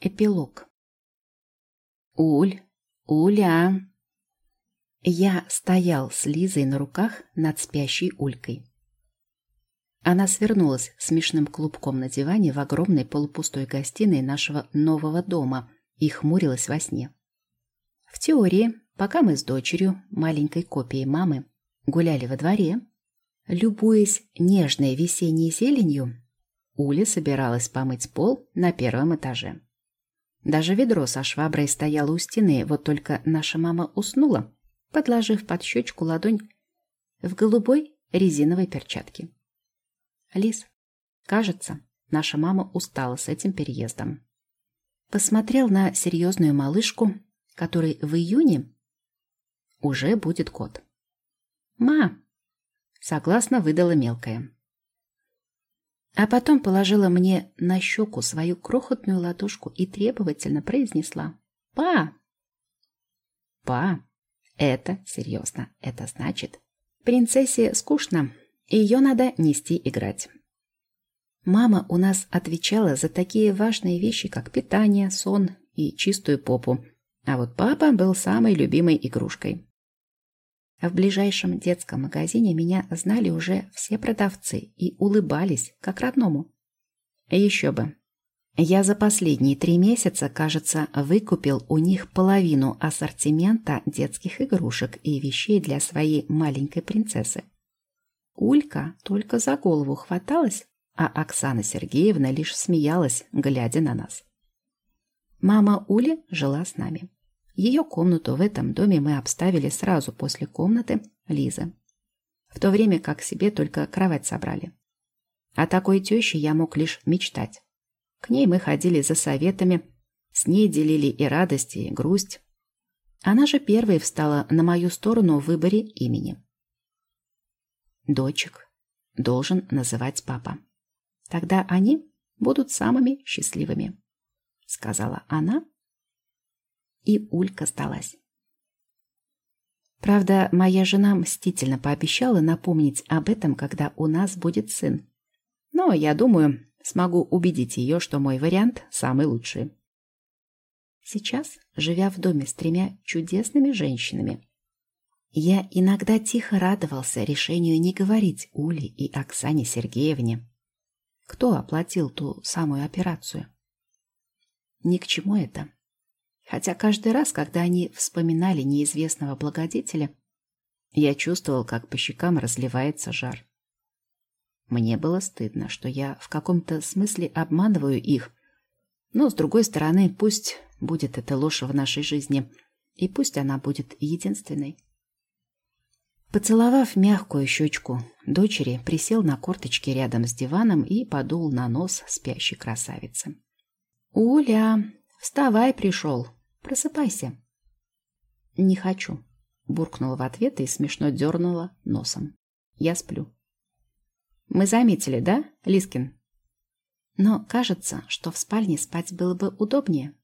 Эпилог. «Уль! Уля!» Я стоял с Лизой на руках над спящей Улькой. Она свернулась смешным клубком на диване в огромной полупустой гостиной нашего нового дома и хмурилась во сне. В теории, пока мы с дочерью, маленькой копией мамы, гуляли во дворе, любуясь нежной весенней зеленью, Уля собиралась помыть пол на первом этаже. Даже ведро со шваброй стояло у стены, вот только наша мама уснула, подложив под щечку ладонь в голубой резиновой перчатке. Лис, кажется, наша мама устала с этим переездом. Посмотрел на серьезную малышку, которой в июне уже будет год. «Ма!» — согласно выдала мелкая. А потом положила мне на щеку свою крохотную ладошку и требовательно произнесла «Па!». «Па!» Это серьезно. Это значит, принцессе скучно, ее надо нести играть. Мама у нас отвечала за такие важные вещи, как питание, сон и чистую попу, а вот папа был самой любимой игрушкой. В ближайшем детском магазине меня знали уже все продавцы и улыбались, как родному. Еще бы. Я за последние три месяца, кажется, выкупил у них половину ассортимента детских игрушек и вещей для своей маленькой принцессы. Улька только за голову хваталась, а Оксана Сергеевна лишь смеялась, глядя на нас. Мама Ули жила с нами. Ее комнату в этом доме мы обставили сразу после комнаты Лизы. В то время как себе только кровать собрали. О такой теще я мог лишь мечтать. К ней мы ходили за советами, с ней делили и радость, и грусть. Она же первой встала на мою сторону в выборе имени. Дочек должен называть папа. Тогда они будут самыми счастливыми, сказала она и Улька сдалась. Правда, моя жена мстительно пообещала напомнить об этом, когда у нас будет сын. Но, я думаю, смогу убедить ее, что мой вариант самый лучший. Сейчас, живя в доме с тремя чудесными женщинами, я иногда тихо радовался решению не говорить Уле и Оксане Сергеевне, кто оплатил ту самую операцию. Ни к чему это. Хотя каждый раз, когда они вспоминали неизвестного благодетеля, я чувствовал, как по щекам разливается жар. Мне было стыдно, что я в каком-то смысле обманываю их, но, с другой стороны, пусть будет эта ложь в нашей жизни, и пусть она будет единственной. Поцеловав мягкую щечку дочери, присел на корточки рядом с диваном и подул на нос спящей красавицы. «Уля, вставай, пришел!» Просыпайся. Не хочу, буркнула в ответ и смешно дернула носом. Я сплю. Мы заметили, да, Лискин? Но кажется, что в спальне спать было бы удобнее.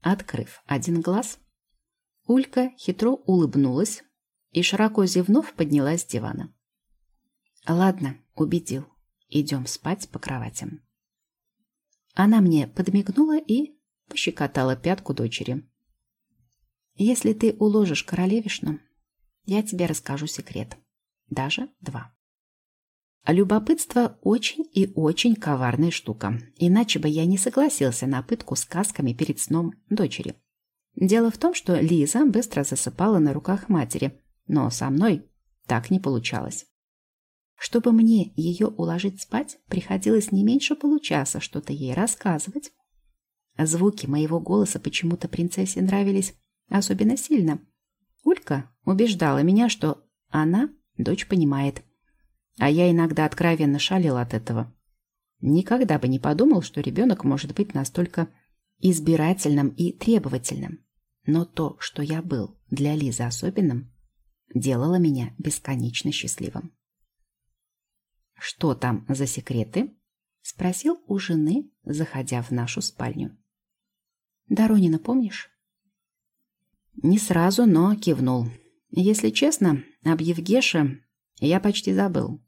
Открыв один глаз, Улька хитро улыбнулась и, широко зевнув, поднялась с дивана. «Ладно, убедил. Идем спать по кроватям». Она мне подмигнула и пощекотала пятку дочери. «Если ты уложишь королевишну, я тебе расскажу секрет. Даже два». Любопытство очень и очень коварная штука, иначе бы я не согласился на пытку сказками перед сном дочери. Дело в том, что Лиза быстро засыпала на руках матери, но со мной так не получалось. Чтобы мне ее уложить спать, приходилось не меньше получаса что-то ей рассказывать, Звуки моего голоса почему-то принцессе нравились особенно сильно. Улька убеждала меня, что она дочь понимает. А я иногда откровенно шалил от этого. Никогда бы не подумал, что ребенок может быть настолько избирательным и требовательным. Но то, что я был для Лизы особенным, делало меня бесконечно счастливым. «Что там за секреты?» — спросил у жены, заходя в нашу спальню. Доронина помнишь?» Не сразу, но кивнул. Если честно, об Евгеше я почти забыл.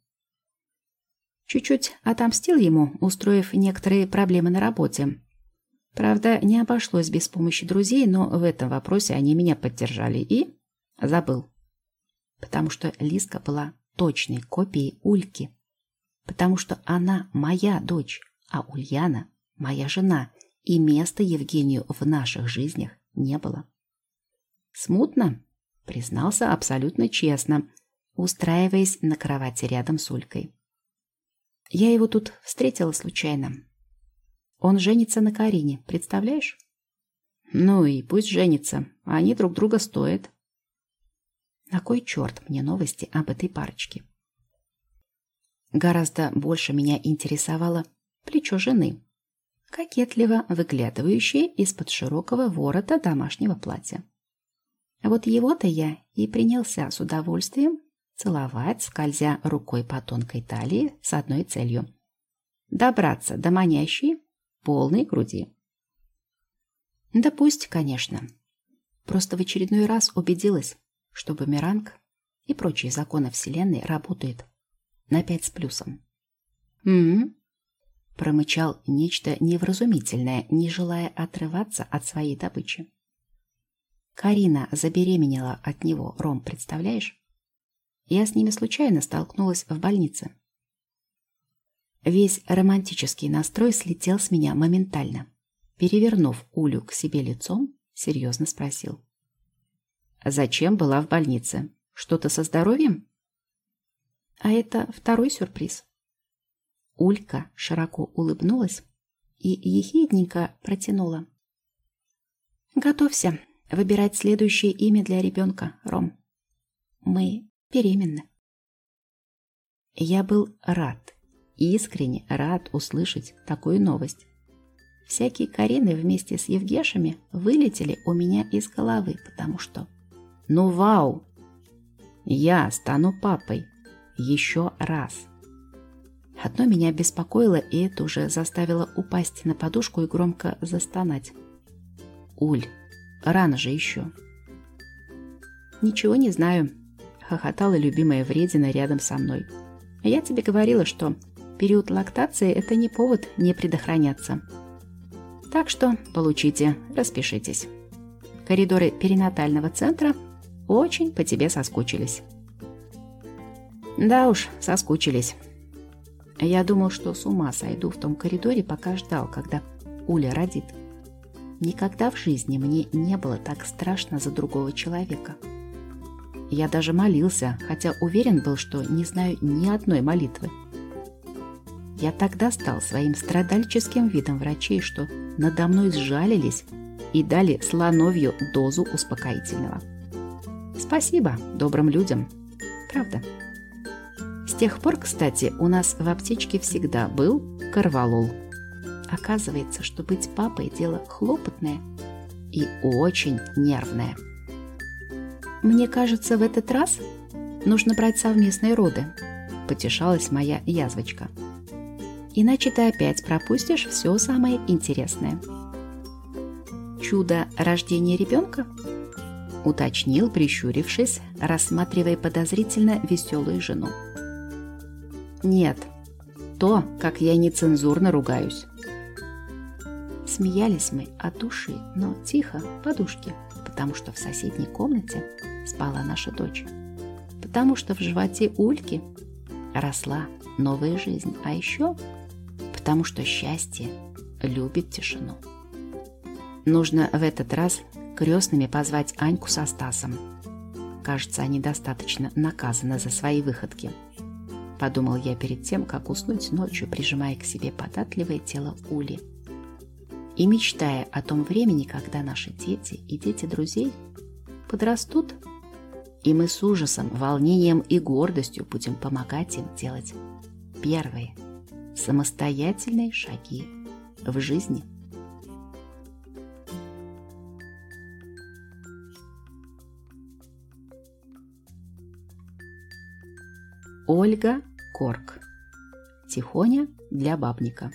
Чуть-чуть отомстил ему, устроив некоторые проблемы на работе. Правда, не обошлось без помощи друзей, но в этом вопросе они меня поддержали и забыл. Потому что Лиска была точной копией Ульки. Потому что она моя дочь, а Ульяна моя жена, и места Евгению в наших жизнях не было. Смутно, признался абсолютно честно, устраиваясь на кровати рядом с Улькой. Я его тут встретила случайно. Он женится на Карине, представляешь? Ну и пусть женится, они друг друга стоят. На кой черт мне новости об этой парочке? Гораздо больше меня интересовало плечо жены, кокетливо выглядывающее из-под широкого ворота домашнего платья. Вот его-то я и принялся с удовольствием целовать, скользя рукой по тонкой талии с одной целью – добраться до манящей полной груди. Да пусть, конечно. Просто в очередной раз убедилась, что бумеранг и прочие законы Вселенной работают на пять с плюсом. «М-м-м», промычал нечто невразумительное, не желая отрываться от своей добычи. Карина забеременела от него, Ром, представляешь? Я с ними случайно столкнулась в больнице. Весь романтический настрой слетел с меня моментально. Перевернув Улю к себе лицом, серьезно спросил. «Зачем была в больнице? Что-то со здоровьем?» А это второй сюрприз. Улька широко улыбнулась и ехидненько протянула. «Готовься выбирать следующее имя для ребенка, Ром. Мы беременны». Я был рад искренне рад услышать такую новость. Всякие Карины вместе с Евгешами вылетели у меня из головы, потому что... Ну вау! Я стану папой. Еще раз. Одно меня беспокоило, и это уже заставило упасть на подушку и громко застонать. «Уль, рано же еще». «Ничего не знаю», — хохотала любимая вредина рядом со мной. «Я тебе говорила, что период лактации – это не повод не предохраняться. Так что получите, распишитесь. Коридоры перинатального центра очень по тебе соскучились. Да уж, соскучились. Я думал, что с ума сойду в том коридоре, пока ждал, когда Уля родит. Никогда в жизни мне не было так страшно за другого человека. Я даже молился, хотя уверен был, что не знаю ни одной молитвы. Я тогда стал своим страдальческим видом врачей, что надо мной сжалились и дали слоновью дозу успокоительного. Спасибо добрым людям. Правда. Тех пор, кстати, у нас в аптечке всегда был корвалол. Оказывается, что быть папой – дело хлопотное и очень нервное. Мне кажется, в этот раз нужно брать совместные роды, потешалась моя язвочка иначе ты опять пропустишь все самое интересное. Чудо рождения ребенка? Уточнил, прищурившись, рассматривая подозрительно веселую жену. Нет, то, как я нецензурно ругаюсь. Смеялись мы от души, но тихо, подушки, потому что в соседней комнате спала наша дочь. Потому что в животе Ульки росла новая жизнь, а еще потому что счастье любит тишину. Нужно в этот раз крестными позвать Аньку со Стасом. Кажется, они достаточно наказаны за свои выходки. Подумал я перед тем, как уснуть ночью, прижимая к себе податливое тело Ули. И мечтая о том времени, когда наши дети и дети друзей подрастут, и мы с ужасом, волнением и гордостью будем помогать им делать первые самостоятельные шаги в жизни. Ольга Корк. Тихоня для бабника.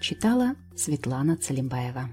Читала Светлана Целимбаева.